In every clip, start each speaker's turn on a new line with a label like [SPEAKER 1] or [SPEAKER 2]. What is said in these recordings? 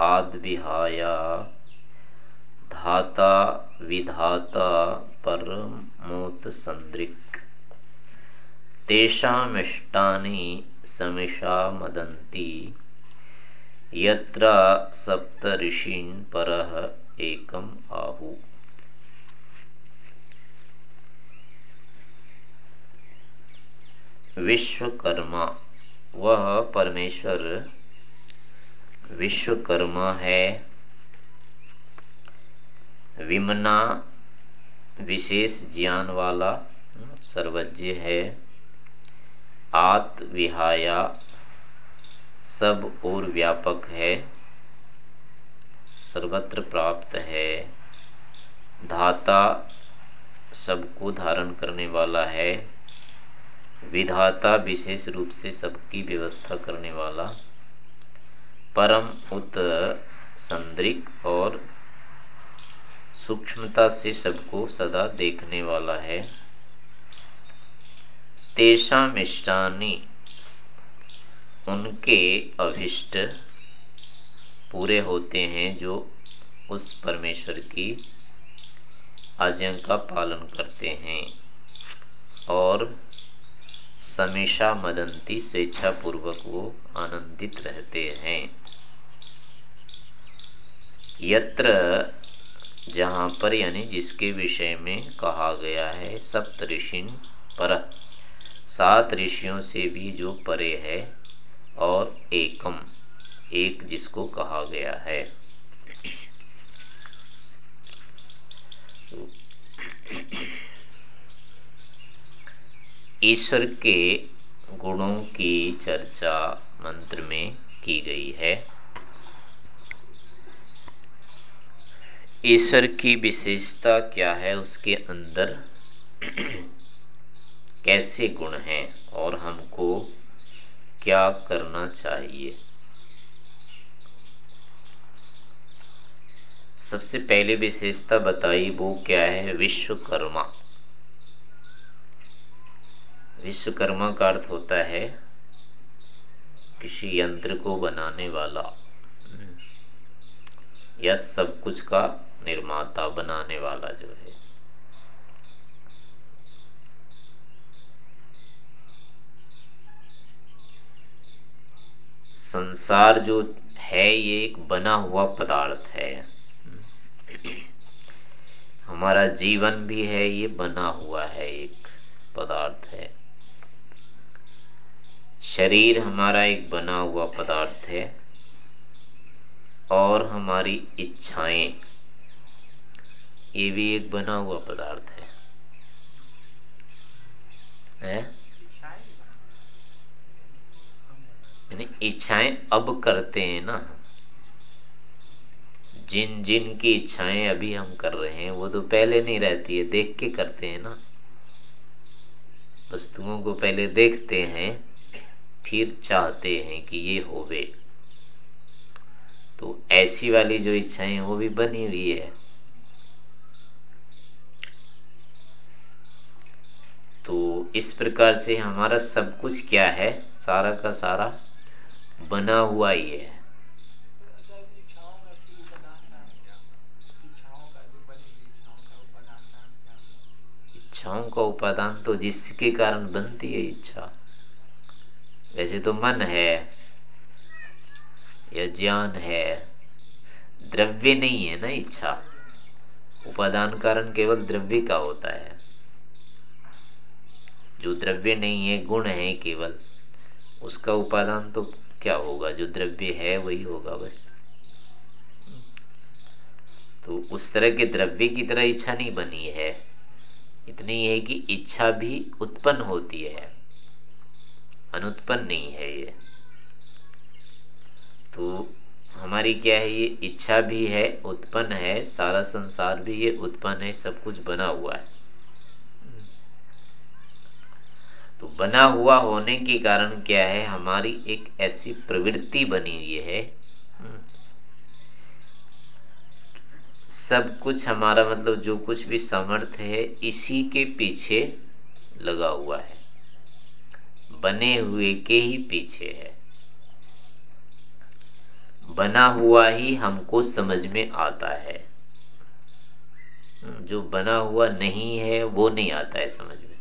[SPEAKER 1] आद विहाया धाता विधाता परमोत संदृक तेषामिष्टानि समिषा मदन्ति। यत्र सप्त ऋषीन् परः एकम आहु। विश्वकर्मा। वह परमेश्वर विश्वकर्मा है। विमना विशेष ज्ञान वाला सर्वज्ञ है। आत विहाया सब और व्यापक है। सर्वत्र प्राप्त है। धाता सबको धारण करने वाला है। विधाता विशेष रूप से सबकी व्यवस्था करने वाला। परम उत संद्रिक और सूक्ष्मता से सबको सदा देखने वाला है। तेषा मिष्टानी उनके अभिष्ट पूरे होते हैं जो उस परमेश्वर की आज्ञा का पालन करते हैं और समेशा मदंती स्वेच्छा पूर्वक वो आनंदित रहते हैं। यत्र जहाँ पर यानी जिसके विषय में कहा गया है, सप्त ऋषि पर, सात ऋषियों से भी जो परे है और एकम, एक जिसको कहा गया है। ईश्वर के गुणों की चर्चा मंत्र में की गई है। ईश्वर की विशेषता क्या है? उसके अंदर कैसे गुण हैं और हमको क्या करना चाहिए? सबसे पहले विशेषता बताई वो क्या है? विश्वकर्मा। विश्वकर्मा का अर्थ होता है किसी यंत्र को बनाने वाला। या सब कुछ का निर्माता बनाने वाला जो है। संसार जो है, ये एक बना हुआ पदार्थ है। हमारा जीवन भी है, ये बना हुआ है, एक पदार्थ है। शरीर हमारा एक बना हुआ पदार्थ है और हमारी इच्छाएँ, ये भी एक बना हुआ पदार्थ है। है? इच्छाएँ अब करते हैं ना। जिन जिन की इच्छाएँ अभी हम कर रहे हैं, वो तो पहले नहीं रहती है, देख के करते हैं ना। वस्तुओं को पहले देखते हैं फिर चाहते हैं कि ये होवे। तो ऐसी वाली जो इच्छाएँ वो भी बनी हुई है। तो इस प्रकार से हमारा सब कुछ क्या है? सारा का सारा बना हुआ ही है। इच्छाओं का उपादान तो जिसके कारण बनती है इच्छा। वैसे तो मन है, या ज्ञान है, द्रव्य नहीं है ना इच्छा। उपादान कारण केवल द्रव्य का होता है। जो द्रव्य नहीं है, गुण है केवल, उसका उपादान तो क्या होगा? जो द्रव्य है, वही होगा बस। तो उस तरह के द्रव्य की तरह इच्छा नहीं बनी है। इतनी है कि इच्छा भी उत्पन्न होती है। अनुत्पन्न नहीं है ये। तो हमारी क्या है, ये इच्छा भी है, उत्पन्न है, सारा संसार भी ये उत्पन्न है, सब कुछ बना हुआ है। तो बना हुआ होने के कारण क्या है, हमारी एक ऐसी प्रवृत्ति बनी हुई है। सब कुछ हमारा मतलब जो कुछ भी समर्थ है, इसी के पीछे लगा हुआ है। बने हुए के ही पीछे है। बना हुआ ही हमको समझ में आता है। जो बना हुआ नहीं है, वो नहीं आता है समझ में।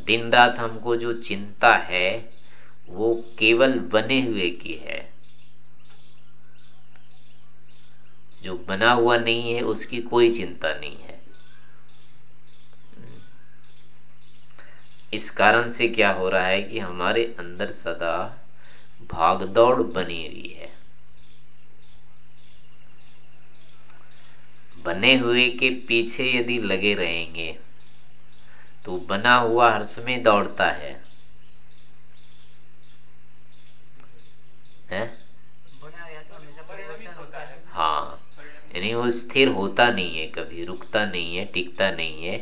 [SPEAKER 1] दिन रात हमको जो चिंता है, वो केवल बने हुए की है। जो बना हुआ नहीं है, उसकी कोई चिंता नहीं है। इस कारण से क्या हो रहा है कि हमारे अंदर सदा भागदौड़ बनी हुई है। बने हुए के पीछे यदि लगे रहेंगे तो बना हुआ हर समय दौड़ता है। है? हाँ यानी वो स्थिर होता नहीं है कभी, रुकता नहीं है, टिकता नहीं है।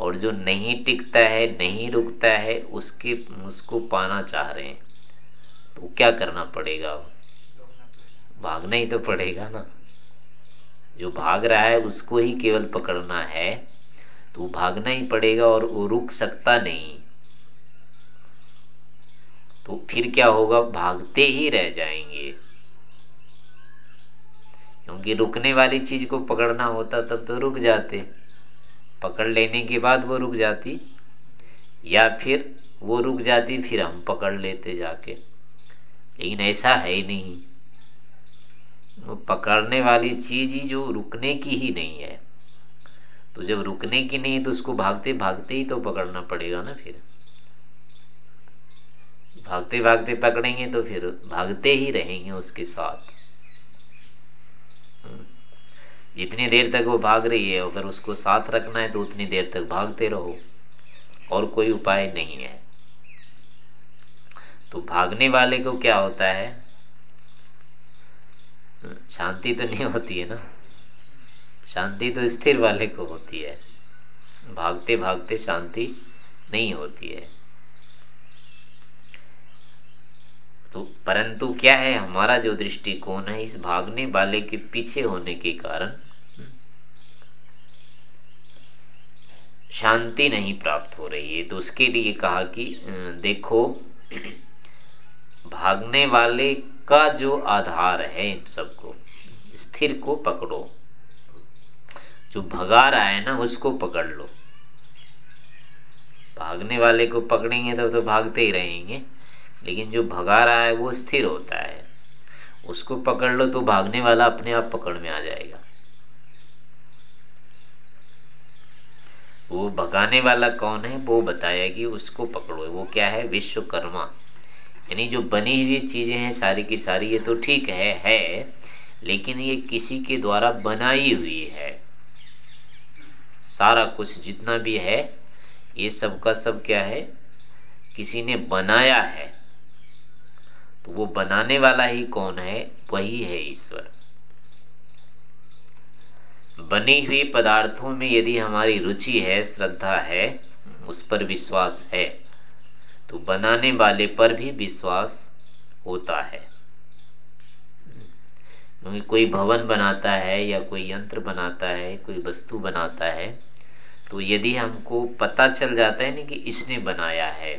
[SPEAKER 1] और जो नहीं टिकता है, नहीं रुकता है, उसके उसको पाना चाह रहे हैं। तो क्या करना पड़ेगा? भागना ही तो पड़ेगा ना। जो भाग रहा है, उसको ही केवल पकड़ना है। तो भागना ही पड़ेगा और वो रुक सकता नहीं। तो फिर क्या होगा? भागते ही रह जाएँगे। क्योंकि रुकने वाली चीज़ को पकड़ना होता, तब तो रुक जाते। पकड़ लेने के बाद वो रुक जाती, या फिर वो रुक जाती, फिर हम पकड़ लेते जाके। लेकिन ऐसा है ही नहीं। वो पकड़ने वाली चीज़ ही जो रुकने की ही नहीं है। तो जब रुकने की नहीं तो उसको भागते भागते ही तो पकड़ना पड़ेगा ना फिर। भागते भागते पकड़ेंगे तो फिर भागते ही रहेंगे उसके साथ। जितनी देर तक वो भाग रही है, अगर उसको साथ रखना है तो उतनी देर तक भागते रहो। और कोई उपाय नहीं है। तो भागने वाले को क्या होता है? शांति तो नहीं होती है ना? शांति तो स्थिर वाले को होती है। भागते भागते शांति नहीं होती है। तो परंतु क्या है, हमारा जो दृष्टिकोण है, इस भागने वाले के पीछे होने के कारण शांति नहीं प्राप्त हो रही है। तो उसके लिए कहा कि देखो, भागने वाले का जो आधार है इन सबको, स्थिर को पकड़ो। जो भगा रहा है ना, उसको पकड़ लो। भागने वाले को पकड़ेंगे तब तो भागते ही रहेंगे, लेकिन जो भगा रहा है वो स्थिर होता है। उसको पकड़ लो तो भागने वाला अपने आप पकड़ में आ जाएगा। वो भगाने वाला कौन है? वो बताया कि उसको पकड़ो। वो क्या है? विश्वकर्मा। यानी जो बनी हुई चीज़ें हैं सारी की सारी, ये तो ठीक है है, लेकिन ये किसी के द्वारा बनाई हुई है। सारा कुछ जितना भी है, ये सब का सब क्या है? किसी ने बनाया है। तो वो बनाने वाला ही कौन है? वही है ईश्वर। बने हुए पदार्थों में यदि हमारी रुचि है, श्रद्धा है, उस पर विश्वास है तो बनाने वाले पर भी विश्वास होता है। क्योंकि कोई भवन बनाता है या कोई यंत्र बनाता है, कोई वस्तु बनाता है तो यदि हमको पता चल जाता है ना कि इसने बनाया है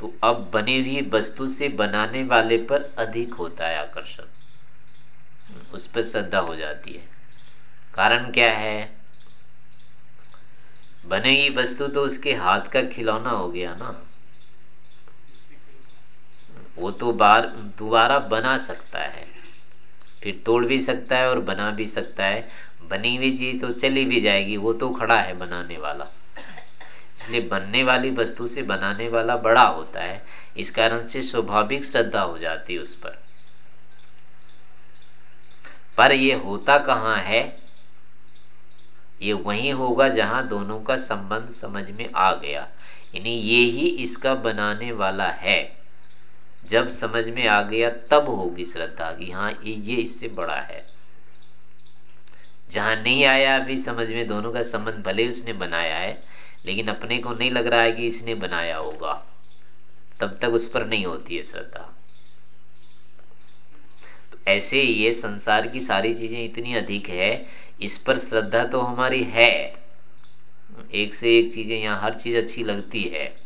[SPEAKER 1] तो अब बनी हुई वस्तु से बनाने वाले पर अधिक होता है आकर्षण। उस पर श्रद्धा हो जाती है। कारण क्या है? बनेगी वस्तु तो उसके हाथ का खिलौना हो गया ना। वो तो बार, दोबारा बना सकता है। फिर तोड़ भी सकता है और बना भी सकता है। बनी हुई चीज़ तो चली भी जाएगी, वो तो खड़ा है बनाने वाला। इसलिए बनने वाली वस्तु से बनाने वाला बड़ा होता है। इस कारण से स्वाभाविक श्रद्धा हो जाती है उस पर। पर यह होता कहाँ है? ये वही होगा जहाँ दोनों का संबंध समझ में आ गया। यानी ये ही इसका बनाने वाला है। जब समझ में आ गया, तब होगी श्रद्धा की हाँ ये इससे बड़ा है। जहाँ नहीं आया, अभी समझ में दोनों का संबंध भले उसने बनाया है, लेकिन अपने को नहीं लग रहा है कि इसने बनाया होगा। तब तक उस पर नहीं होती है श्रद्धा। तो ऐसे ये संसार की सारी चीज़ें इतनी अधिक है इस पर श्रद्धा तो हमारी है। एक से एक चीज़ें यहाँ, हर चीज़ अच्छी लगती है।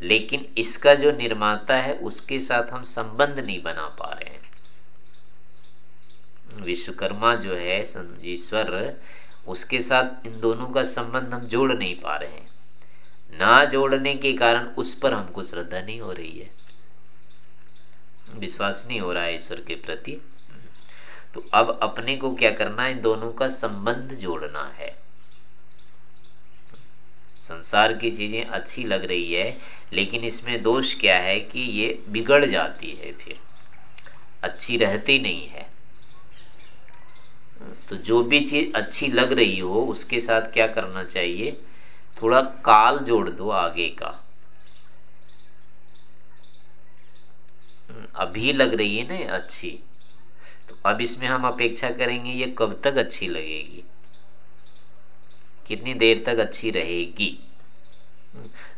[SPEAKER 1] लेकिन इसका जो निर्माता है, उसके साथ हम संबंध नहीं बना पा रहे हैं। विश्वकर्मा जो है ईश्वर उसके साथ इन दोनों का संबंध हम जोड़ नहीं पा रहे हैं। ना जोड़ने के कारण उस पर हमको श्रद्धा नहीं हो रही है। विश्वास नहीं हो रहा है ईश्वर के प्रति। तो अब अपने को क्या करना है? इन दोनों का संबंध जोड़ना है। संसार की चीज़ें अच्छी लग रही है, लेकिन इसमें दोष क्या है कि ये बिगड़ जाती है फिर। अच्छी रहती नहीं है। तो जो भी चीज़ अच्छी लग रही हो, उसके साथ क्या करना चाहिए? थोड़ा काल जोड़ दो आगे का। अभी लग रही है ना अच्छी? अब इसमें हम अपेक्षा करेंगे ये कब तक अच्छी लगेगी। कितनी देर तक अच्छी रहेगी?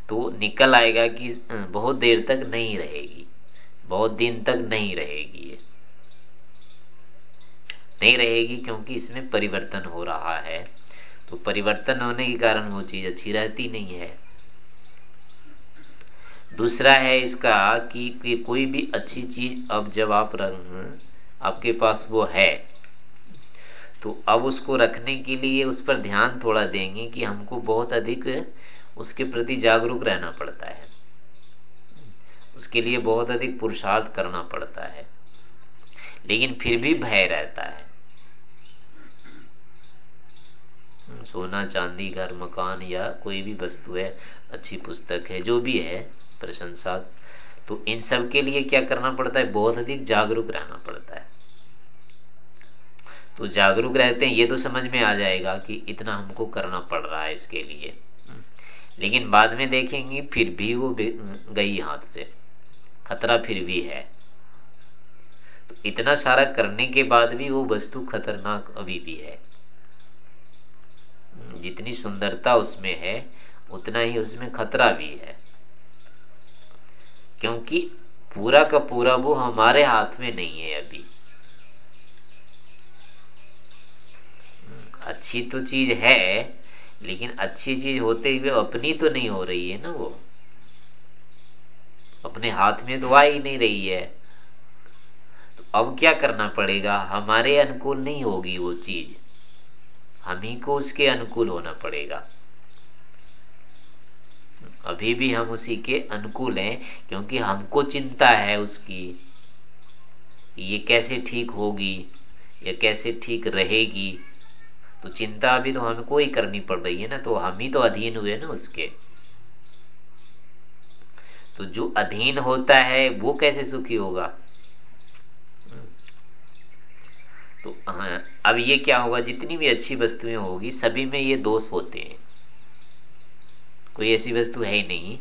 [SPEAKER 1] तो निकल आएगा कि बहुत देर तक नहीं रहेगी। बहुत दिन तक नहीं रहेगी ये। नहीं रहेगी क्योंकि इसमें परिवर्तन हो रहा है। तो परिवर्तन होने के कारण वो चीज़ अच्छी रहती नहीं है। दूसरा है इसका कि, कि कोई भी अच्छी चीज़ अब जब आप रंग आपके पास वो है। तो अब उसको रखने के लिए उस पर ध्यान थोड़ा देंगे कि हमको बहुत अधिक उसके प्रति जागरूक रहना पड़ता है। उसके लिए बहुत अधिक पुरुषार्थ करना पड़ता है। लेकिन फिर भी भय रहता है। सोना, चांदी, घर, मकान या कोई भी वस्तु है, अच्छी पुस्तक है, जो भी है, प्रशंसा तो इन सब के लिए क्या करना पड़ता है? बहुत अधिक जागरूक रहना पड़ता है। तो जागरूक रहते हैं, ये तो समझ में आ जाएगा कि इतना हमको करना पड़ रहा है इसके लिए। लेकिन बाद में देखेंगे, फिर भी वो गई हाथ से। खतरा फिर भी है। तो इतना सारा करने के बाद भी वो वस्तु खतरनाक अभी भी है। जितनी सुंदरता उसमें है, उतना ही उसमें खतरा भी है। क्योंकि पूरा का पूरा वो हमारे हाथ में नहीं है अभी। अच्छी तो चीज़ है, लेकिन अच्छी चीज़ होते हुए अपनी तो नहीं हो रही है ना वो। अपने हाथ में तो आ ही नहीं रही है। तो अब क्या करना पड़ेगा? हमारे अनुकूल नहीं होगी वो चीज़। हम ही को उसके अनुकूल होना पड़ेगा। अभी भी हम उसी के अनुकूल हैं, क्योंकि हमको चिंता है उसकी। ये कैसे ठीक होगी? या कैसे ठीक रहेगी? तो चिंता अभी तो हमको ही करनी पड़ रही है ना तो हम ही तो अधीन हुए ना उसके। तो जो अधीन होता है, वो कैसे सुखी होगा? तो हाँ अब ये क्या होगा? जितनी भी अच्छी वस्तुएँ होगी, सभी में ये दोष होते हैं। कोई ऐसी वस्तु है ही नहीं,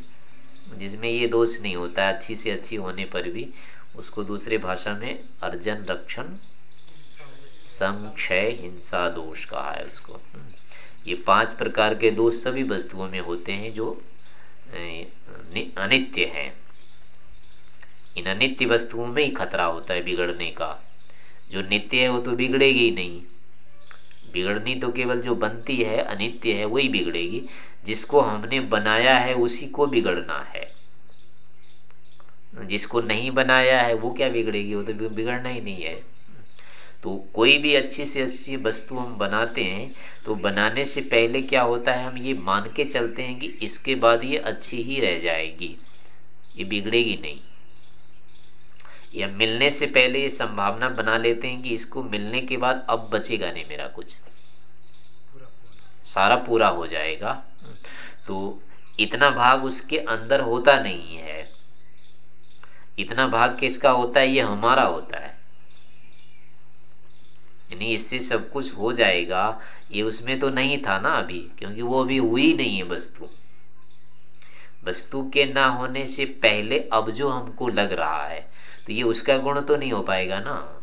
[SPEAKER 1] जिसमें ये दोष नहीं होता अच्छी से अच्छी होने पर भी, उसको दूसरे भाषा में अर्जन रक्षण संक्षय हिंसा दोष कहा है उसको। ये पाँच प्रकार के दोष सभी वस्तुओं में होते हैं जो अनित्य हैं। इन अनित्य वस्तुओं में ही खतरा होता है बिगड़ने का। जो नित्य है वो तो बिगड़ेगी ही नहीं। बिगड़नी तो केवल जो बनती है, अनित्य है वही बिगड़ेगी। जिसको हमने बनाया है, उसी को बिगड़ना है। जिसको नहीं बनाया है, वो क्या बिगड़ेगी? वो तो बिगड़ना ही नहीं है। तो कोई भी अच्छी से अच्छी वस्तु हम बनाते हैं तो बनाने से पहले क्या होता है, हम ये मान के चलते हैं कि इसके बाद ये अच्छी ही रह जाएगी। ये बिगड़ेगी नहीं। या मिलने से पहले ये संभावना बना लेते हैं कि इसको मिलने के बाद अब बचेगा नहीं मेरा कुछ। सारा पूरा हो जाएगा। तो इतना भाग उसके अंदर होता नहीं है। इतना भाग किसका होता है? ये हमारा होता है। यानी इससे सब कुछ हो जाएगा। ये उसमें तो नहीं था ना अभी, क्योंकि वो अभी हुई नहीं है वस्तु। वस्तु के ना होने से पहले अब जो हमको लग रहा है तो ये उसका गुण तो नहीं हो पाएगा ना।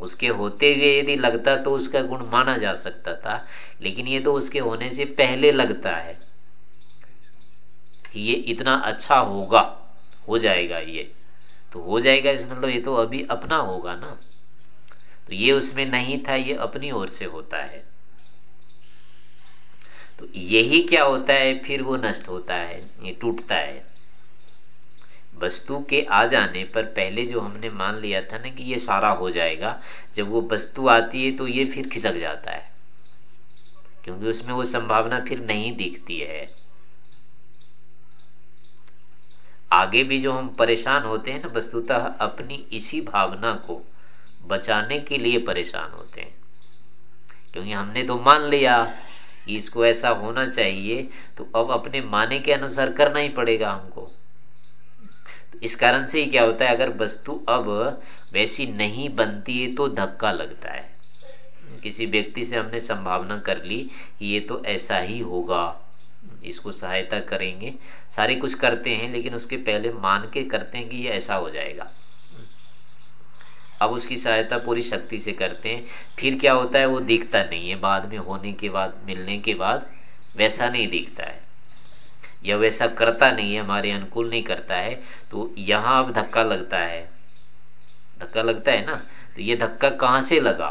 [SPEAKER 1] उसके होते हुए यदि लगता तो उसका गुण माना जा सकता था, लेकिन ये तो उसके होने से पहले लगता है। ये इतना अच्छा होगा, हो जाएगा ये। तो हो जाएगा इस मतलब ये तो अभी अपना होगा ना। तो ये उसमें नहीं था, ये अपनी ओर से होता है। तो यही क्या होता है, फिर वो नष्ट होता है, ये टूटता है। वस्तु के आ जाने पर पहले जो हमने मान लिया था ना कि ये सारा हो जाएगा, जब वो वस्तु आती है तो ये फिर खिसक जाता है। क्योंकि उसमें वो संभावना फिर नहीं दिखती है। आगे भी जो हम परेशान होते हैं ना, वस्तुतः अपनी इसी भावना को बचाने के लिए परेशान होते हैं। क्योंकि हमने तो मान लिया इसको ऐसा होना चाहिए तो अब अपने माने के अनुसार करना ही पड़ेगा हमको। इस कारण से क्या होता है, अगर वस्तु अब वैसी नहीं बनती है तो धक्का लगता है। किसी व्यक्ति से हमने संभावना कर ली कि ये तो ऐसा ही होगा, इसको सहायता करेंगे। सारे कुछ करते हैं, लेकिन उसके पहले मान के करते हैं कि ये ऐसा हो जाएगा। अब उसकी सहायता पूरी शक्ति से करते हैं। फिर क्या होता है, वो दिखता नहीं है। बाद में होने के बाद, मिलने के बाद वैसा नहीं दिखता है। या वैसा करता नहीं है हमारे अनुकूल नहीं करता है तो यहाँ अब धक्का लगता है। धक्का लगता है ना? तो ये धक्का कहाँ से लगा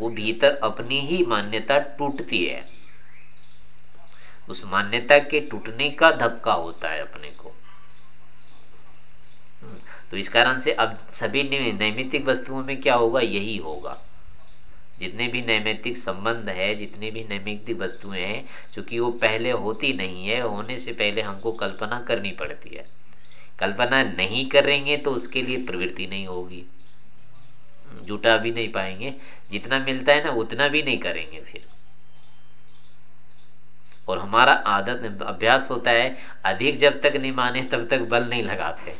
[SPEAKER 1] वो भीतर अपनी ही मान्यता टूटती है। उस मान्यता के टूटने का धक्का होता है अपने को। हम्म, तो इस कारण से अब सभी नैमितिक वस्तुओं में क्या होगा? यही होगा। जितने भी नैमितिक संबंध है, जितने भी नैमितिक वस्तुएँ हैं, चूँकि वो पहले होती नहीं है, होने से पहले हमको कल्पना करनी पड़ती है। कल्पना नहीं करेंगे तो उसके लिए प्रवृत्ति नहीं होगी। जुटा भी नहीं पाएँगे। जितना मिलता है ना, उतना भी नहीं करेंगे फिर। और हमारा आदत, अभ्यास होता है, अधिक जब तक नहीं माने, तब तक बल नहीं लगाते।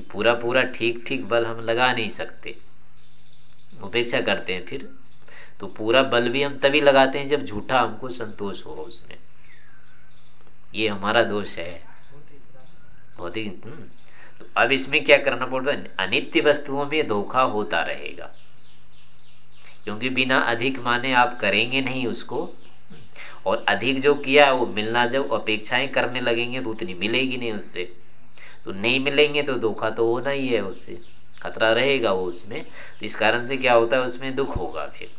[SPEAKER 1] पूरा पूरा ठीक ठीक बल हम लगा नहीं सकते। उपेक्षा करते हैं फिर। तो पूरा बल भी हम तभी लगाते हैं जब झूठा हमको संतोष हो उसमें। ये हमारा दोष है। ही हम्म। तो अब इसमें क्या करना पड़ता है? अनित्य वस्तुओं में धोखा होता रहेगा। क्योंकि बिना अधिक माने आप करेंगे नहीं उसको। और अधिक जो किया वो मिलना जब अपेक्षाएँ करने लगेंगे तो उतनी मिलेगी नहीं उससे। तो नहीं मिलेंगे तो धोखा तो होना ही है उससे। खतरा रहेगा वो उसमें तो इस कारण से क्या होता है, उसमें दुख होगा फिर।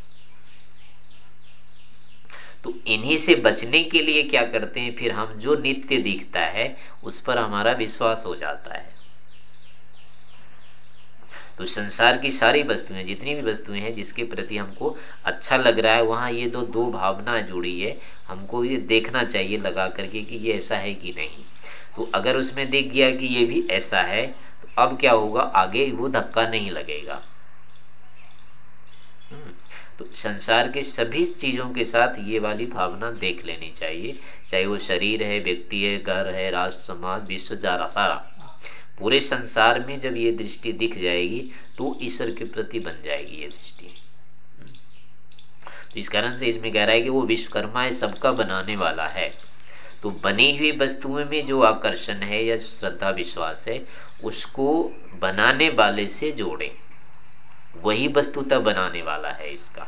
[SPEAKER 1] तो इन्हीं से बचने के लिए क्या करते हैं, फिर हम जो नित्य दिखता है, उस पर हमारा विश्वास हो जाता है। तो संसार की सारी वस्तुएँ, जितनी भी वस्तुएँ हैं, जिसके प्रति हमको अच्छा लग रहा है, वहाँ ये दो दो भावना जुड़ी है, हमको ये देखना चाहिए लगा करके कि ये ऐसा है कि नहीं। तो अगर उसमें देख गया कि ये भी ऐसा है अब क्या होगा? आगे वो धक्का नहीं लगेगा। हम्म, तो संसार के सभी चीज़ों के साथ ये वाली भावना देख लेनी चाहिए। चाहे वो शरीर है व्यक्ति है घर है राष्ट्र समाज विश्व जारा सारा। पूरे संसार में जब ये दृष्टि दिख जाएगी तो ईश्वर के प्रति बन जाएगी ये दृष्टि। तो इस कारण से इसमें कह रहा है कि वो विश्वकर्मा है सबका बनाने वाला है। तो बनी हुई वस्तुओं में जो आकर्षण है या श्रद्धा विश्वास है उसको बनाने वाले से जोड़े। वही वस्तुतः बनाने वाला है इसका।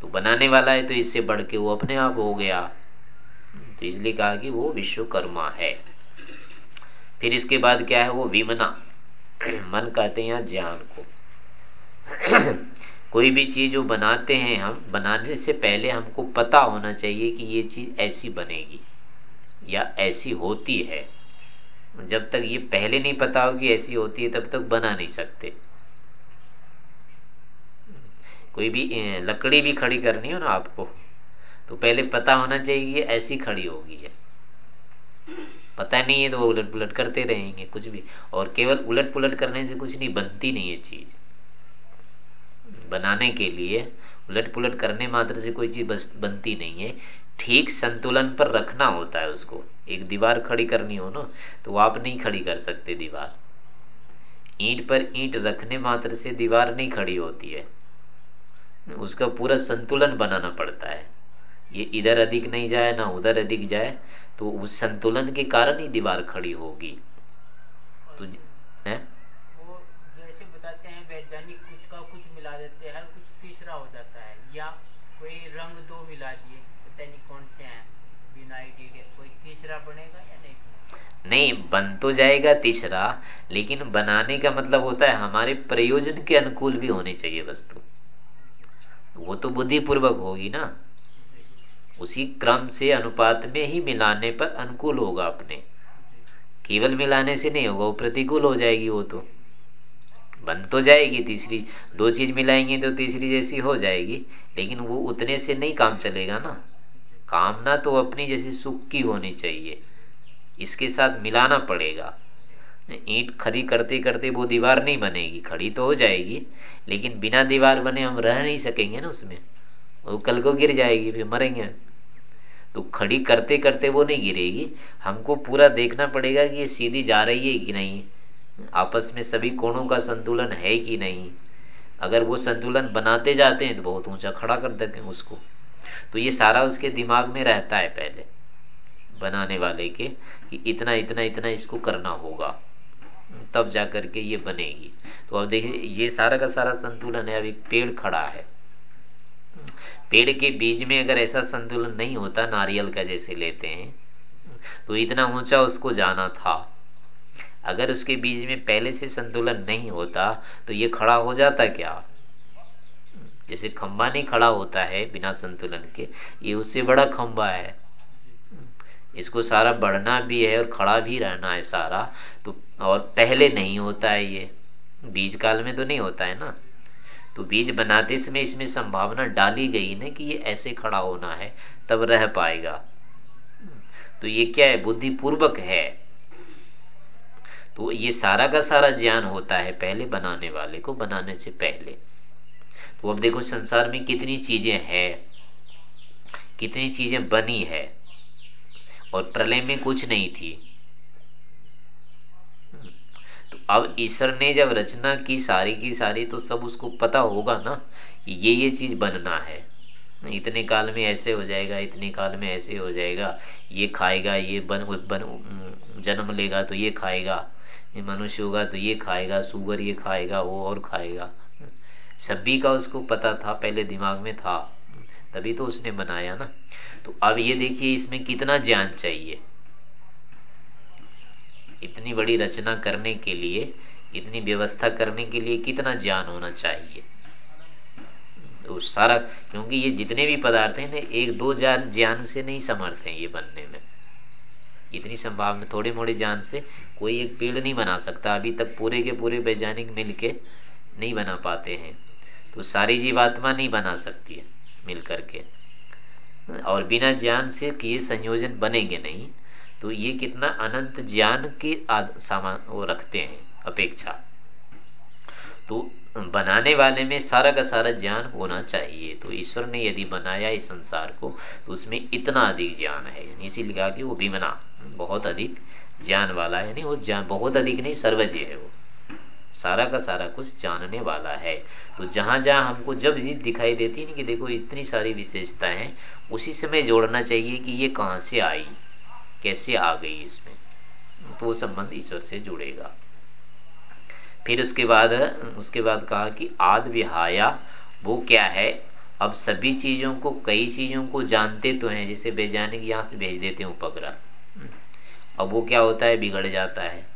[SPEAKER 1] तो बनाने वाला है तो इससे बढ़ के वो अपने आप हो गया। तो इसलिए कहा कि वो विश्वकर्मा है। फिर इसके बाद क्या है? वो विमना। मन कहते हैं यहाँ ज्ञान को। कोई भी चीज़ जो बनाते हैं हम, बनाने से पहले हमको पता होना चाहिए कि ये चीज़ ऐसी बनेगी या ऐसी होती है। जब तक ये पहले नहीं पता हो कि ऐसी होती है, तब तक बना नहीं सकते। कोई भी लकड़ी भी खड़ी करनी हो ना आपको तो पहले पता होना चाहिए ऐसी खड़ी होगी है पता नहीं है तो वो उलट पुलट करते रहेंगे कुछ भी। और केवल उलट पुलट करने से कुछ नहीं, बनती नहीं है चीज़। बनाने के लिए उलट पुलट करने मात्र से कोई चीज़ बनती नहीं है। ठीक संतुलन पर रखना होता है उसको। एक दीवार खड़ी करनी हो ना तो आप नहीं खड़ी कर सकते दीवार। ईंट पर ईंट रखने मात्र से दीवार नहीं खड़ी होती है। उसका पूरा संतुलन बनाना पड़ता है। ये इधर अधिक नहीं जाए, ना उधर अधिक जाए तो उस संतुलन के कारण ही दीवार खड़ी होगी। तो है?
[SPEAKER 2] जैसे बताते हैं, वैज्ञानिक कुछ का कुछ मिला देते हैं कुछ तीसरा हो जाता है। या कोई रंग दो मिला दिए नहीं नहीं,
[SPEAKER 1] बन तो जाएगा तीसरा, लेकिन बनाने का मतलब होता है हमारे प्रयोजन के अनुकूल भी होनी चाहिए वस्तु। वो तो बुद्धिपूर्वक होगी ना। उसी क्रम से, अनुपात में ही मिलाने पर अनुकूल होगा अपने। केवल मिलाने से नहीं होगा, वो प्रतिकूल हो जाएगी वो तो। बन तो जाएगी तीसरी, दो चीज़ मिलाएँगे तो तीसरी जैसी हो जाएगी, लेकिन वो उतने से नहीं काम चलेगा ना। कामना तो अपनी जैसी सुख की होनी चाहिए। इसके साथ मिलाना पड़ेगा। ईंट खड़ी करते करते वो दीवार नहीं बनेगी, खड़ी तो हो जाएगी, लेकिन बिना दीवार बने हम रह नहीं सकेंगे ना उसमें। वो कल को गिर जाएगी, फिर मरेंगे। तो खड़ी करते करते वो नहीं गिरेगी। हमको पूरा देखना पड़ेगा कि ये सीधी जा रही है कि नहीं। आपस में सभी कोणों का संतुलन है कि नहीं। अगर वो संतुलन बनाते जाते हैं तो बहुत ऊँचा खड़ा कर देते हैं उसको। तो ये सारा उसके दिमाग में रहता है पहले, बनाने वाले के, कि इतना इतना इतना इसको करना होगा। तब जा करके ये बनेगी। तो अब देखिए, ये सारा का सारा संतुलन है। एक पेड़ खड़ा है। पेड़ के बीज में अगर ऐसा संतुलन नहीं होता, नारियल का जैसे लेते हैं तो इतना ऊँचा उसको जाना था। अगर उसके बीज में पहले से संतुलन नहीं होता तो ये खड़ा हो जाता क्या? जैसे खंबा नहीं खड़ा होता है बिना संतुलन के, ये उससे बड़ा खंबा है। इसको सारा बढ़ना भी है और खड़ा भी रहना है सारा तो और पहले नहीं होता है ये। बीज काल में तो नहीं होता है ना। तो बीज बनाते समय इसमें संभावना डाली गई ना कि ये ऐसे खड़ा होना है, तब रह पाएगा। तो ये क्या है? बुद्धिपूर्वक है। तो ये सारा का सारा ज्ञान होता है पहले बनाने वाले को, बनाने से पहले। तो अब देखो संसार में कितनी चीज़ें हैं, कितनी चीज़ें बनी है, और प्रलय में कुछ नहीं थी। तो अब ईश्वर ने जब रचना की सारी की सारी तो सब उसको पता होगा ना ये ये चीज़ बनना है। इतने काल में ऐसे हो जाएगा, इतने काल में ऐसे हो जाएगा, ये खाएगा, ये बन बन, जन्म लेगा तो ये खाएगा, ये मनुष्य होगा तो ये खाएगा सुगर ये खाएगा, वो और खाएगा। सभी का उसको पता था, पहले दिमाग में था। तभी तो उसने बनाया ना। तो अब ये देखिए, इसमें कितना ज्ञान चाहिए। इतनी बड़ी रचना करने के लिए, इतनी व्यवस्था करने के लिए कितना ज्ञान होना चाहिए। तो सारा, क्योंकि ये जितने भी पदार्थ हैं ना एक दो ज्ञान ज्ञान से नहीं समर्थ हैं ये बनने में। इतनी संभावना थोड़े मोड़े ज्ञान से कोई एक पेड़ नहीं बना सकता। अभी तक पूरे के पूरे वैज्ञानिक मिलके नहीं बना पाते हैं। तो सारी जीवात्मा नहीं बना सकती है मिल करके और बिना ज्ञान से किए संयोजन बनेंगे नहीं तो ये कितना अनंत ज्ञान के सामान वो रखते हैं अपेक्षा। तो बनाने वाले में सारा का सारा ज्ञान होना चाहिए। तो ईश्वर ने यदि बनाया इस संसार को तो उसमें इतना अधिक ज्ञान है। इसीलिए कहा कि वो बिमना बहुत अधिक ज्ञान वाला है। यानी वो ज्ञान, बहुत अधिक नहीं, सर्वज्ञ है वो। सारा का सारा कुछ जानने वाला है। तो जहाँ जहाँ हमको जब जीत दिखाई देती है ना कि देखो इतनी सारी विशेषता है, उसी समय जोड़ना चाहिए कि ये कहाँ से आई, कैसे आ गई इसमें। तो वो संबंध ईश्वर से जुड़ेगा। फिर उसके बाद उसके बाद कहा कि आद विहाया, वो क्या है? अब सभी चीज़ों को, कई चीज़ों को जानते तो हैं, जैसे वैज्ञानिक यहाँ से भेज देते हैं उपग्रह। अब वो क्या होता है? बिगड़ जाता है।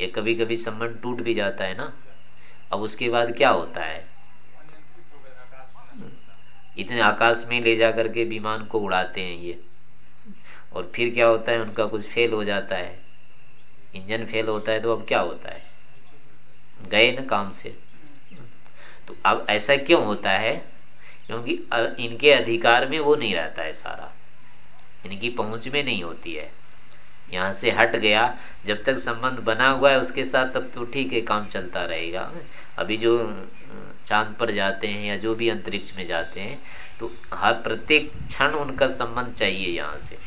[SPEAKER 1] ये कभी कभी संबंध टूट भी जाता है ना। अब उसके बाद क्या होता है? इतने आकाश में ले जा करके विमान को उड़ाते हैं ये। और फिर क्या होता है? उनका कुछ फेल हो जाता है। इंजन फेल होता है तो अब क्या होता है? गए ना काम से। तो अब ऐसा क्यों होता है? क्योंकि इनके अधिकार में वो नहीं रहता है सारा। इनकी पहुँच में नहीं होती है। यहाँ से हट गया। जब तक संबंध बना हुआ है उसके साथ, तब तो ठीक है, काम चलता रहेगा। अभी जो चाँद पर जाते हैं या जो भी अंतरिक्ष में जाते हैं तो हर प्रत्येक क्षण उनका संबंध चाहिए यहाँ से।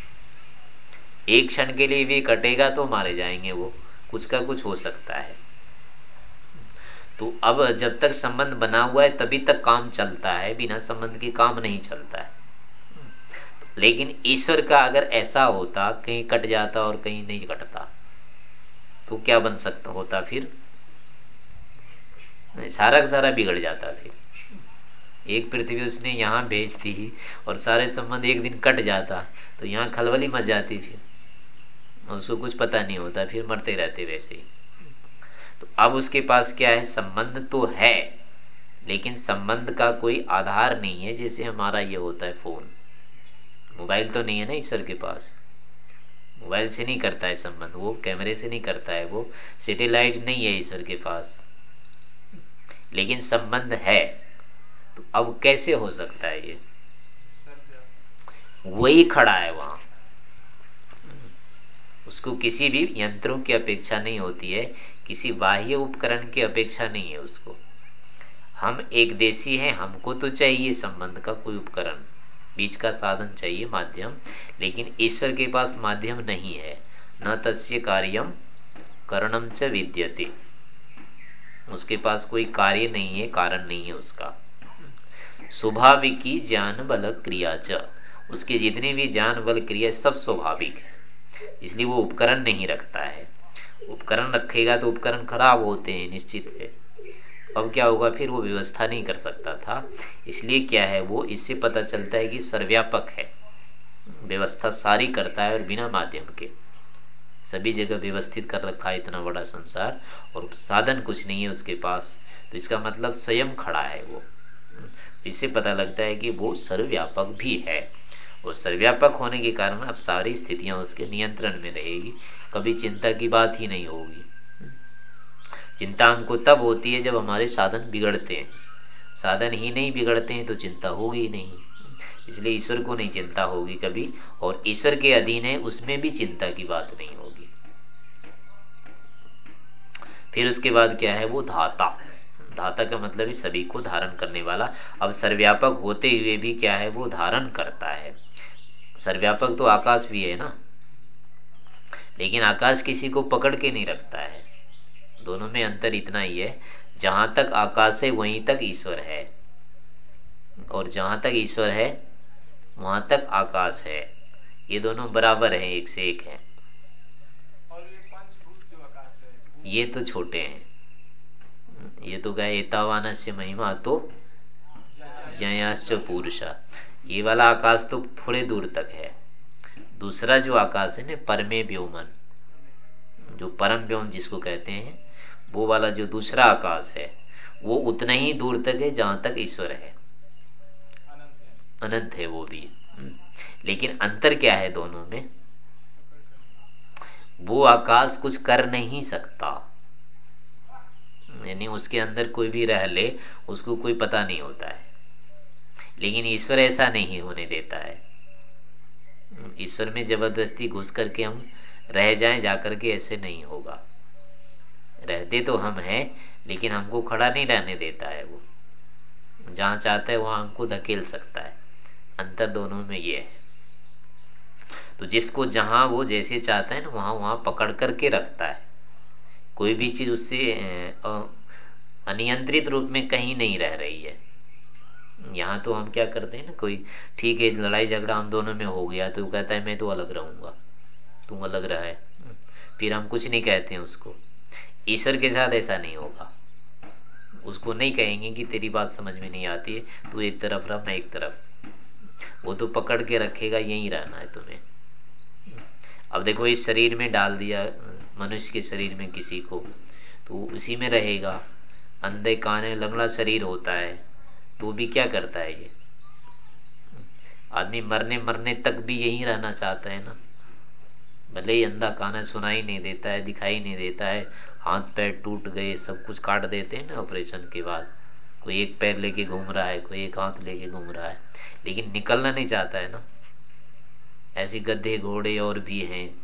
[SPEAKER 1] एक क्षण के लिए भी कटेगा तो मारे जाएँगे वो। कुछ का कुछ हो सकता है। तो अब जब तक संबंध बना हुआ है, तभी तक काम चलता है। बिना संबंध के काम नहीं चलता है। लेकिन ईश्वर का अगर ऐसा होता, कहीं कट जाता और कहीं नहीं कटता तो क्या बन सकता, होता फिर? सारा का सारा बिगड़ जाता फिर। एक पृथ्वी उसने यहाँ भेज दी और सारे संबंध एक दिन कट जाता तो यहाँ खलबली मच जाती फिर। उसको कुछ पता नहीं होता, फिर मरते रहते वैसे तो अब उसके पास क्या है? संबंध तो है, लेकिन संबंध का कोई आधार नहीं है, जैसे हमारा ये होता है फ़ोन। मोबाइल तो नहीं है ना ईश्वर के पास। मोबाइल से नहीं करता है संबंध, वो कैमरे से नहीं करता है, वो सेटेलाइट नहीं है ईश्वर के पास। लेकिन संबंध है तो अब कैसे हो सकता है ये? वही खड़ा है वहाँ। उसको किसी भी यंत्रों की अपेक्षा नहीं होती है, किसी बाह्य उपकरण की अपेक्षा नहीं है उसको। हम एक देशी हैं, हमको तो चाहिए संबंध का कोई उपकरण। बीच का साधन चाहिए माध्यम, लेकिन ईश्वर के पास माध्यम नहीं है। न तस्य कार्यम करणम च विद्यते। उसके पास कोई कार्य नहीं है, कारण नहीं है उसका। स्वाभाविकी ज्ञान बल क्रिया च। उसके जितने भी ज्ञान बल क्रिया सब स्वाभाविक है। इसलिए वो उपकरण नहीं रखता है। उपकरण रखेगा तो उपकरण खराब होते हैं, निश्चित से। अब क्या होगा? फिर वो व्यवस्था नहीं कर सकता था। इसलिए क्या है? वो इससे पता चलता है कि सर्व्यापक है। व्यवस्था सारी करता है और बिना माध्यम के। सभी जगह व्यवस्थित कर रखा है इतना बड़ा संसार और साधन कुछ नहीं है उसके पास। तो इसका मतलब स्वयं खड़ा है वो। इससे पता लगता है कि वो सर्वव्यापक भी है। और सर्व्यापक होने के कारण अब सारी स्थितियाँ उसके नियंत्रण में रहेगी। कभी चिंता की बात ही नहीं होगी। चिंता हमको तब होती है जब हमारे साधन बिगड़ते हैं। साधन ही नहीं बिगड़ते हैं तो चिंता होगी ही नहीं। इसलिए ईश्वर को नहीं चिंता होगी कभी, और ईश्वर के अधीन है, उसमें भी चिंता की बात नहीं होगी। फिर उसके बाद क्या है? वो धाता। धाता का मतलब है सभी को धारण करने वाला। अब सर्व्यापक होते हुए भी क्या है? वो धारण करता है। सर्व्यापक तो आकाश भी है ना। लेकिन आकाश किसी को पकड़ के नहीं रखता है। दोनों में अंतर इतना ही है जहाँ तक आकाश है वहीं तक ईश्वर है। और जहाँ तक ईश्वर है वहाँ तक आकाश है। ये दोनों बराबर हैं एक से एक है। ये तो छोटे हैं। ये तो गए एतावान से महिमा तो जयाश्च पुरुषा। ये वाला आकाश तो थोड़े दूर तक है। दूसरा जो आकाश है ना परमे व्योमन जो परम व्योम जिसको कहते हैं वो वाला जो दूसरा आकाश है, वो उतना ही दूर तक है जहाँ तक ईश्वर है। अनंत है वो भी। हम्म। लेकिन अंतर क्या है दोनों में? वो आकाश कुछ कर नहीं सकता। यानी उसके अंदर कोई भी रह ले, उसको कोई पता नहीं होता है। लेकिन ईश्वर ऐसा नहीं होने देता है। ईश्वर में ज़बरदस्ती घुस करके हम रह जाएँ, जाकर के ऐसे नहीं होगा। रहते तो हम हैं, लेकिन हमको खड़ा नहीं रहने देता है वो। जहाँ चाहता है वहाँ हमको धकेल सकता है। अंतर दोनों में ये है। तो जिसको जहाँ वो जैसे चाहता है ना, वहाँ वहाँ पकड़ करके रखता है। कोई भी चीज़ उससे अनियंत्रित रूप में कहीं नहीं रह रही है। यहाँ तो हम क्या करते हैं ना, कोई ठीक है, लड़ाई झगड़ा हम दोनों में हो गया तो वो कहता है, मैं तो अलग रहूँगा। तुम अलग रहे। फिर हम कुछ नहीं कहते हैं उसको। ईश्वर के साथ ऐसा नहीं होगा। उसको नहीं कहेंगे कि तेरी बात समझ में नहीं आती है, तू एक तरफ़ रह, मैं एक तरफ़। वो तो पकड़ के रखेगा, यही रहना है तुम्हें। अब देखो, इस शरीर में डाल दिया, मनुष्य के शरीर में किसी को तो उसी में रहेगा। अंधे काने लंगड़ा शरीर होता है तो भी क्या करता है ये? आदमी मरने मरने तक भी यही रहना चाहता है ना? भले ही अंधा काना सुनाई नहीं देता है, दिखाई नहीं देता है हाथ पैर टूट गए, सब कुछ काट देते हैं ना ऑपरेशन के बाद। कोई एक पैर लेके घूम रहा है, कोई एक हाथ लेके घूम रहा है। लेकिन निकलना नहीं चाहता है ना। ऐसे गद्दे घोड़े और भी हैं।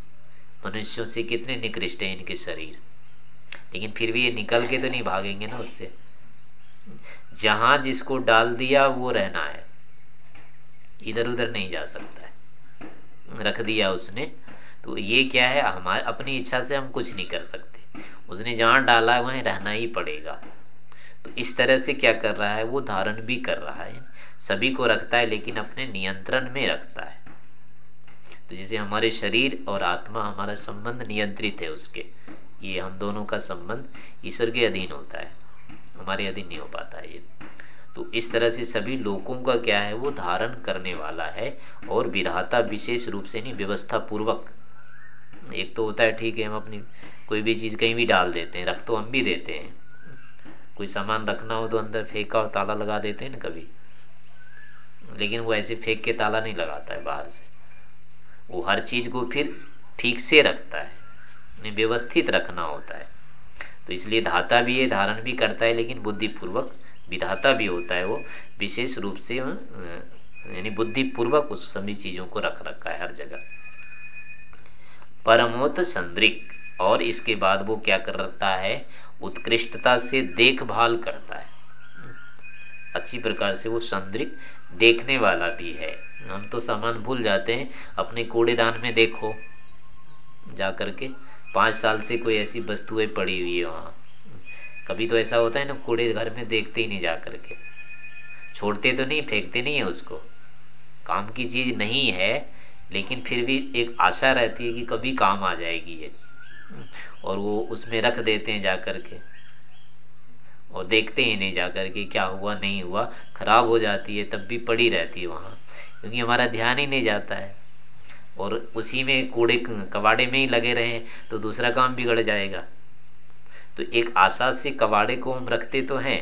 [SPEAKER 1] मनुष्यों से कितने निकृष्ट हैं इनके शरीर। लेकिन फिर भी ये निकल के तो नहीं भागेंगे ना उससे। जहाँ जिसको डाल दिया, वो रहना है। इधर उधर नहीं जा सकता है। रख दिया उसने। तो ये क्या है, हमारे, अपनी इच्छा से हम कुछ नहीं कर सकते। उसने जहाँ डाला है वहीं रहना ही पड़ेगा। तो इस तरह से क्या कर रहा है? वो धारण भी कर रहा है। सभी को रखता है, लेकिन अपने नियंत्रण में रखता है। तो जैसे हमारे शरीर और आत्मा, हमारा संबंध नियंत्रित है उसके। ये हम दोनों का संबंध ईश्वर के अधीन होता है। हमारे अधीन नहीं हो पाता है ये। तो इस तरह से सभी लोगों का क्या है? वो धारण करने वाला है और विधाता विशेष रूप से नहीं व्यवस्था पूर्वक एक तो होता है, ठीक है, हम अपनी कोई भी चीज़ कहीं भी डाल देते हैं, रख तो हम भी देते हैं। कोई सामान रखना हो तो अंदर फेंका और ताला लगा देते हैं ना कभी। लेकिन वो ऐसे फेंक के ताला नहीं लगाता है बाहर से। वो हर चीज़ को फिर ठीक से रखता है व्यवस्थित रखना होता है। तो इसलिए धाता भी है, धारण भी करता है, लेकिन बुद्धिपूर्वक विधाता भी होता है वो। विशेष रूप से यानी बुद्धिपूर्वक उस सभी चीज़ों को रख रखा है हर जगह। परमोत संद्रिक। और इसके बाद वो क्या करता है? उत्कृष्टता से देखभाल करता है। अच्छी प्रकार से वो संद्रिक देखने वाला भी है। हम तो सामान भूल जाते हैं। अपने कूड़ेदान में देखो। जा करके पाँच साल से कोई ऐसी वस्तुएँ पड़ी हुई है वहाँ। कभी तो ऐसा होता है ना, कूड़े घर में देखते ही नहीं जा करके छोड़ते तो नहीं, फेंकते नहीं है उसको। काम की चीज़ नहीं है, लेकिन फिर भी एक आशा रहती है कि कभी काम आ जाएगी ये। और वो उसमें रख देते हैं जा करके और देखते ही नहीं जाकर के क्या हुआ, नहीं हुआ, खराब हो जाती है, तब भी पड़ी रहती है वहाँ। क्योंकि हमारा ध्यान ही नहीं जाता है। और उसी में कूड़े कबाड़े में ही लगे रहे तो दूसरा काम बिगड़ जाएगा। तो एक आशा से कबाड़े को हम रखते तो हैं,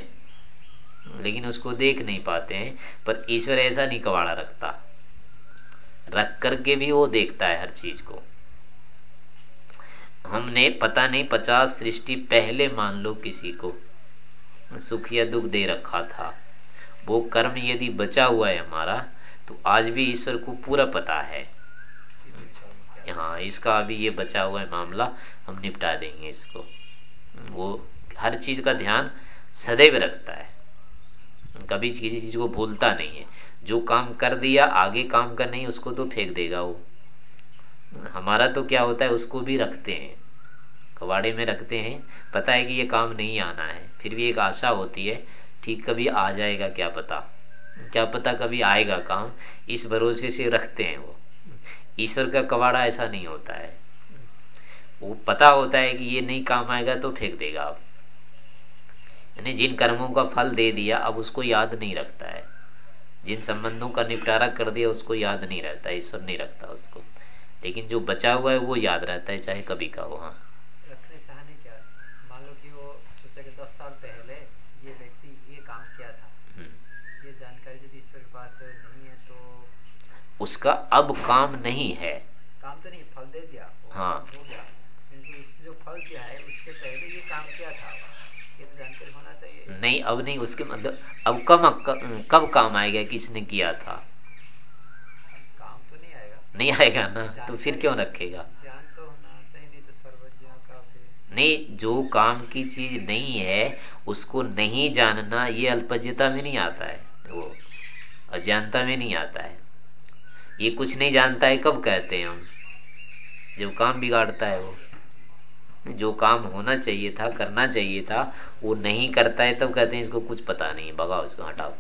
[SPEAKER 1] लेकिन उसको देख नहीं पाते हैं, पर ईश्वर ऐसा नहीं कबाड़ा रखता। रख करके भी वो देखता है हर चीज़ को। हमने पता नहीं पचास सृष्टि पहले मान लो किसी को। सुख या दुख दे रखा था। वो कर्म यदि बचा हुआ है हमारा तो आज भी ईश्वर को पूरा पता है। हाँ इसका अभी ये बचा हुआ है मामला, हम निपटा देंगे इसको। वो हर चीज़ का ध्यान सदैव रखता है। कभी किसी चीज़ को भूलता नहीं है। जो काम कर दिया, आगे काम का नहीं उसको तो फेंक देगा वो। हमारा तो क्या होता है, उसको भी रखते हैं। कबाड़े में रखते हैं। पता है कि ये काम नहीं आना है। फिर भी एक आशा होती है, ठीक कभी आ जाएगा, क्या पता। क्या पता कभी आएगा काम। इस भरोसे से रखते हैं वो। ईश्वर का कबाड़ा ऐसा नहीं होता है। वो पता होता है कि ये नहीं काम आएगा तो फेंक देगा आप यानी जिन कर्मों का फल दे दिया, अब उसको याद नहीं रखता है। जिन संबंधों का निपटारा कर दिया, उसको याद नहीं रहता, ईश्वर नहीं रखता उसको। लेकिन जो बचा हुआ है वो याद रहता है चाहे कभी का हो हाँ।
[SPEAKER 3] रखने चाहने क्या मान लो कि वो सोचा कि दस साल पहले ये व्यक्ति ये काम किया था। हम्म। ये जानकारी यदि ईश्वर के पास नहीं है तो
[SPEAKER 1] उसका अब काम नहीं है।
[SPEAKER 3] काम तो नहीं फल दे दिया। हाँ। हो गया। किंतु जो फल दिया है उसके पहले ये काम किया था। ये तो जानकारी होना चाहिए।
[SPEAKER 1] नहीं अब नहीं उसके मतलब अब कब कब काम आएगा किसने किया था? नहीं आएगा ना तो फिर क्यों रखेगा? नहीं, जो काम की चीज़ नहीं है, उसको नहीं जानना, ये अल्पज्यता में नहीं आता है, वो अज्ञानता में नहीं आता है। ये कुछ नहीं जानता है, कब कहते हैं हम? जब काम बिगाड़ता है वो। जो काम होना चाहिए था, करना चाहिए था, वो नहीं करता है, तब कहते हैं, इसको कुछ पता नहीं, भगाओ, इसको हटाओ।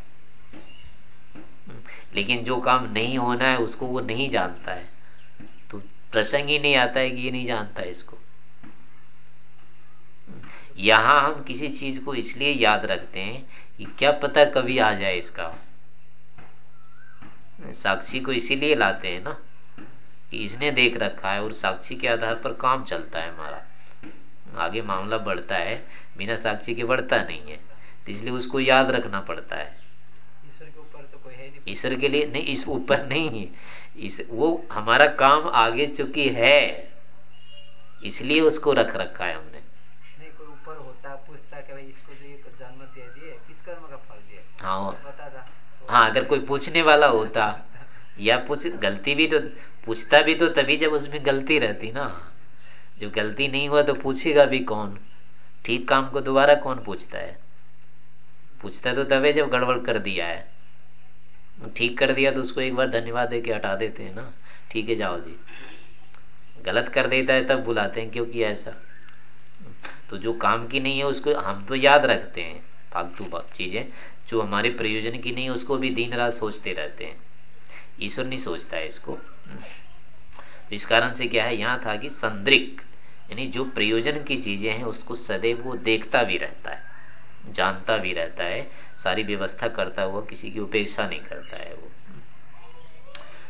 [SPEAKER 1] लेकिन जो काम नहीं होना है, उसको वो नहीं जानता है। तो प्रसंग ही नहीं आता है कि ये नहीं जानता है इसको। यहाँ हम किसी चीज़ को इसलिए याद रखते हैं कि क्या पता कभी आ जाए इसका। साक्षी को इसीलिए लाते हैं ना, कि इसने देख रखा है और साक्षी के आधार पर काम चलता है हमारा। आगे मामला बढ़ता है, बिना साक्षी के बढ़ता नहीं है तो इसलिए उसको याद रखना पड़ता है। ईश्वर के लिए नहीं इस ऊपर नहीं है। इस वो हमारा काम आगे चुकी है। इसलिए उसको रख रखा है हमने।
[SPEAKER 3] नहीं कोई ऊपर होता पूछता कि भाई इसको जो ये जन्म दे दिए किस कर्म का फल दिए
[SPEAKER 1] हाँ।
[SPEAKER 3] पता था।
[SPEAKER 1] तो हाँ अगर कोई पूछने वाला होता या पूछ गलती भी तो पूछता भी तो तभी जब उसमें गलती रहती ना। जो गलती नहीं हुआ तो पूछेगा भी कौन? ठीक काम को दोबारा कौन पूछता है? पूछता तो तभी जब गड़बड़ कर दिया है, ठीक कर दिया तो उसको एक बार धन्यवाद दे के हटा देते हैं ना? ठीक है, जाओ जी। गलत कर देता है तब बुलाते हैं, क्योंकि ऐसा। तो जो काम की नहीं है, उसको हम तो याद रखते हैं, फालतू चीज़ें। जो हमारे प्रयोजन की नहीं है, उसको भी दिन रात सोचते रहते हैं। ईश्वर नहीं सोचता है इसको। इस कारण से क्या है, यहाँ था कि संद्रिक, यानी जो प्रयोजन की चीज़ें हैं, उसको सदैव वो देखता भी रहता है। जानता भी रहता है, सारी व्यवस्था करता हुआ किसी की उपेक्षा नहीं करता है वो।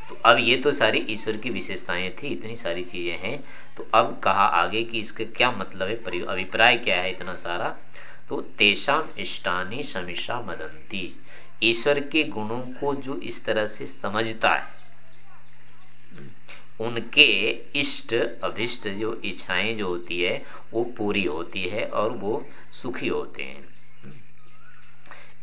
[SPEAKER 1] तो अब ये तो सारी ईश्वर की विशेषताएँ थी, इतनी सारी चीज़ें हैं। तो अब कहा आगे कि इसका क्या मतलब है अभिप्राय क्या है इतना सारा? तो तेषाम इष्टानी समीक्षा मदंती। ईश्वर के गुणों को जो इस तरह से समझता है, उनके इष्ट, अभिष्ट जो इच्छाएँ जो होती है, वो पूरी होती है और वो सुखी होते हैं।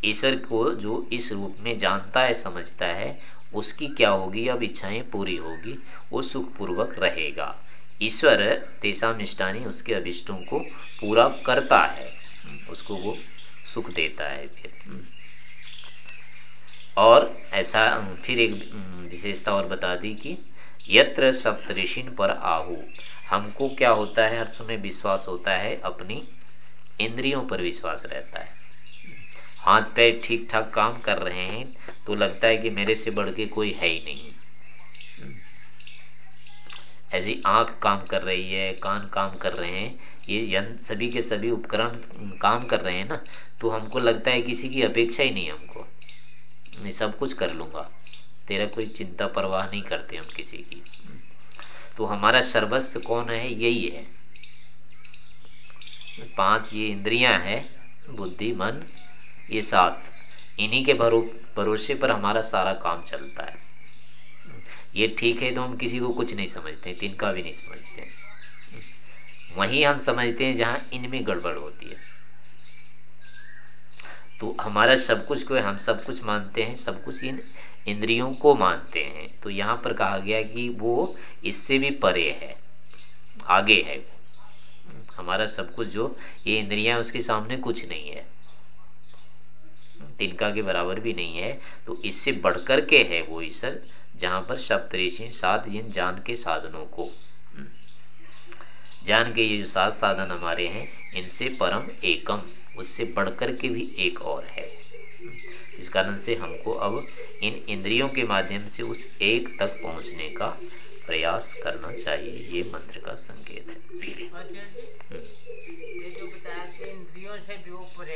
[SPEAKER 1] ईश्वर को जो इस रूप में जानता है, समझता है, उसकी क्या होगी? अब इच्छाएँ पूरी होगी, वो सुखपूर्वक रहेगा। ईश्वर तेसा मिष्टानी उसके अभिष्टों को पूरा करता है। उसको वो सुख देता है फिर। और ऐसा फिर एक विशेषता और बता दी कि यत्र सप्तऋषिन पर आहु। हमको क्या होता है? हर समय विश्वास होता है, अपनी इंद्रियों पर विश्वास रहता है। हाथ पैर ठीक ठाक काम कर रहे हैं तो लगता है कि मेरे से बढ़ के कोई है ही नहीं। ऐसी आँख काम कर रही है, कान काम कर रहे हैं, ये यंत्र सभी के सभी उपकरण काम कर रहे हैं ना तो हमको लगता है किसी की अपेक्षा ही नहीं हमको। मैं सब कुछ कर लूँगा। तेरा कोई चिंता परवाह नहीं करते हम किसी की। तो हमारा सर्वस्व कौन है, यही है। पाँच ये इंद्रियाँ हैं, बुद्धि, मन ये सात इन्हीं के भरोसे पर हमारा सारा काम चलता है। ये ठीक है तो हम किसी को कुछ नहीं समझते तिनका भी नहीं समझते। वहीं हम समझते हैं जहाँ इनमें गड़बड़ होती है। तो हमारा सब कुछ को हम सब कुछ मानते हैं, सब कुछ इन इंद्रियों को मानते हैं। तो यहाँ पर कहा गया कि वो इससे भी परे है, आगे है हमारा सब कुछ जो ये इंद्रियाँ उसके सामने कुछ नहीं है। तिनका के बराबर भी नहीं है तो इससे बढ़कर के है वो ईश्वर जहाँ पर सप्तऋषि सात जिन जान के साधनों को। हम्म, जान के ये जो सात साधन हमारे हैं इनसे परम एकम उससे बढ़कर के भी एक और है। इस कारण से हमको अब इन इंद्रियों के माध्यम से उस एक तक पहुँचने का प्रयास करना चाहिए ये मंत्र का संकेत है।